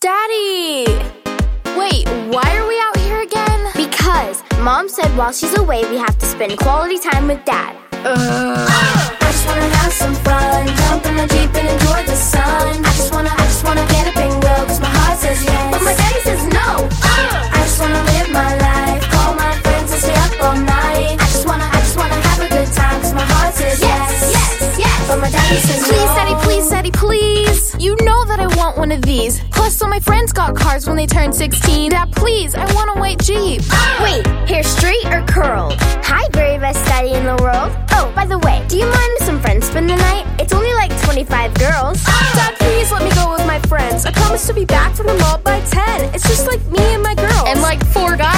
Daddy! Wait, why are we out here again? Because mom said while she's away, we have to spend quality time with dad. Ugh. I just wanna have some fun, jump in the Jeep and enjoy the sun. I just wanna, I just wanna get up and go, cause my heart says yes. But my daddy says no. Uh. I just wanna live my life, call my friends and stay up all night. I just wanna, I just wanna have a good time, cause my heart says yes. Yes, yes. But my daddy says Please, no. Daddy, please, Daddy, please. You know that I want one of these. Plus, all my friends got cars when they turned 16. Dad, please, I want a white Jeep. Wait, hair straight or curled? Hi, very best daddy in the world. Oh, by the way, do you mind if some friends spend the night? It's only like 25 girls. Dad, please let me go with my friends. I promise to be back from the mall by 10. It's just like me and my girls. And like four guys.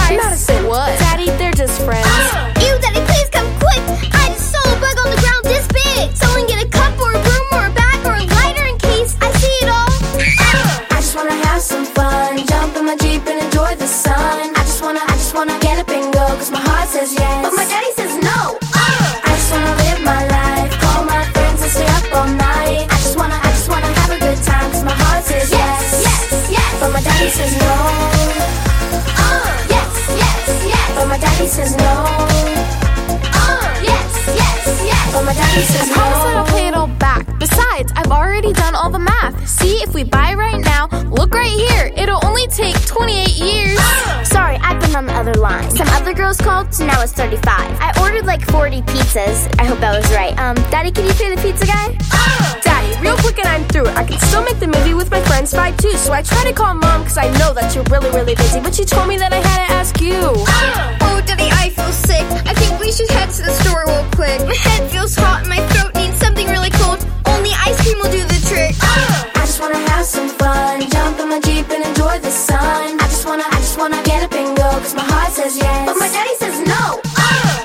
Says yes. But my daddy says no. I just wanna live my life, call my friends and stay up all night. I just wanna, I just wanna have a good time, cause my heart says yes. Yes, yes. But my daddy says no. Uh, yes, yes, yes. But my daddy says no. Uh, yes, yes, yes. But my daddy says no. Promise that I'll pay it all back. Besides, I've already done all the math. See, if we buy right now, look right here. It'll only take 28 years. Sorry, I've been on the other line. Some other girls called, so now it's 35. I ordered like 40 pizzas. I hope I was right. Um, Daddy, can you pay the pizza guy? Daddy, real quick and I'm through. I can still make the movie with my friends five too. So I try to call mom because I know that you're really, really busy. But she told me that I had to ask you. Oh, heart says yes. But my daddy says no.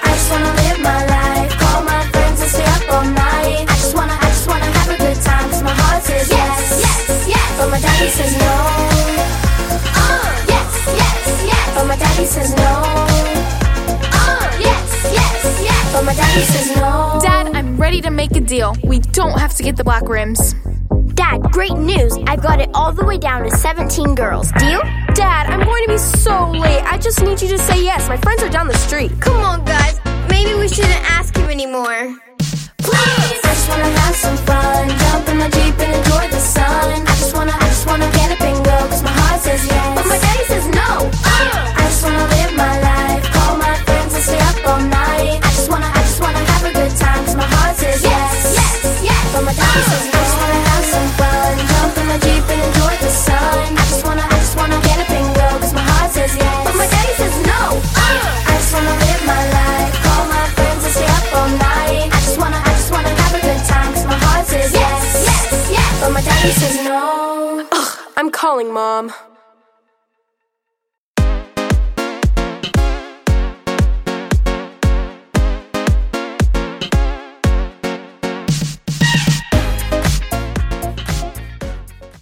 I just wanna live my life, call my friends and stay up all night. I just wanna, I just wanna have a good time, cause my heart says yes. Yes, yes. But my daddy says no. Uh, yes, yes, yes. But my daddy says no. Uh, yes, yes, yes. But my daddy says no. Dad, I'm ready to make a deal. We don't have to get the black rims. Dad, great news. I've got it all the way down to 17 girls. Deal? Dad, I'm going to be so late. I just need you to say yes. My friends are down the street. Come on, guys. Maybe we shouldn't ask him anymore. Please. I just wanna have some fun, jump in my Jeep and enjoy the sun. I just wanna, I just wanna get up and go, cause my heart says yes. But my daddy says no. I just wanna live my life, call my friends and stay up all night. I just wanna, I just wanna have a good time, cause my heart says yes. Yes, yes. But my daddy says no. Calling mom.